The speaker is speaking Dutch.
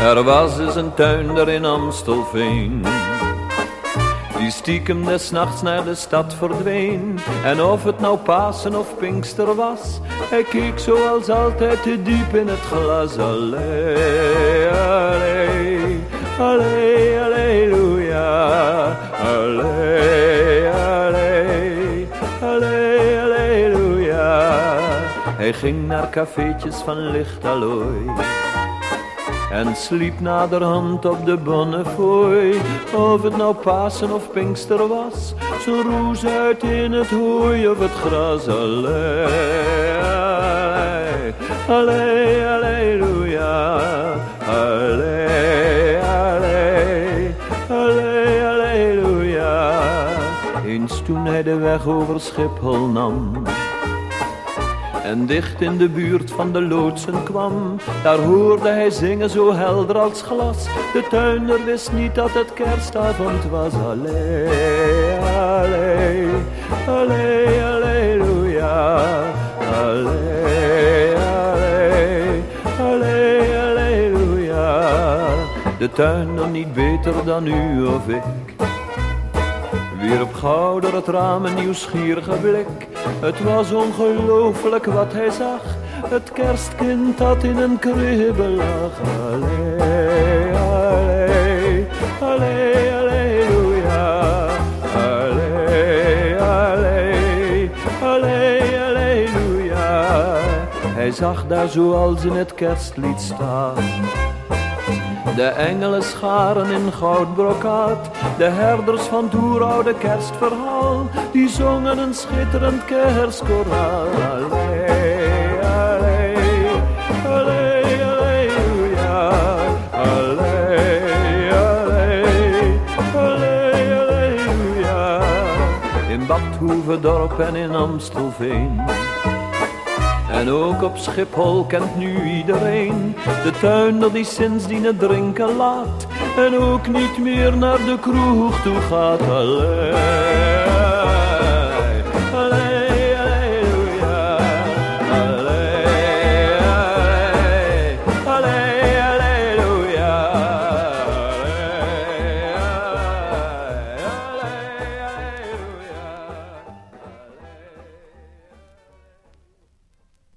Er was eens een tuinder in Amstelveen. Die stiekem des nachts naar de stad verdween. En of het nou Pasen of Pinkster was, hij keek zoals altijd diep in het glas. Allee, allee, allee, alleluia. Allee, allee, allee, alleluia. Hij ging naar cafeetjes van lichtallooi en sliep naderhand op de bonnefooi. Of het nou Pasen of Pinkster was, zo roes uit in het hooi of het gras. Allee, allee, alleluia. Allee, allee, allee, alleluia. Eens toen hij de weg over Schiphol nam en dicht in de buurt van de loodsen kwam. Daar hoorde hij zingen zo helder als glas. De tuinder wist niet dat het kerstavond was. Allee, allee, allee, alleluia. Allee, allee, allee, alleluia. De tuinder niet beter dan u of ik wierp gauw door het raam een nieuwsgierige blik. Het was ongelooflijk wat hij zag. Het kerstkind dat in een kribbe lag. Allee, allee, allee, alleluia. Allee, allee, allee, alleluia. Hij zag daar zoals in het kerstlied staan de engelen scharen in goudbrokaat, de herders van het oeroude kerstverhaal, die zongen een schitterend kerstkoraal. In Badhoevedorp en in Amstelveen en ook op Schiphol kent nu iedereen de tuinder die sindsdien het drinken laat. En ook niet meer naar de kroeg toe gaat alleen.